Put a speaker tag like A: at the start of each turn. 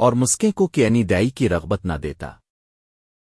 A: اور مسکے کو کینی دائی کی رغبت نہ دیتا۔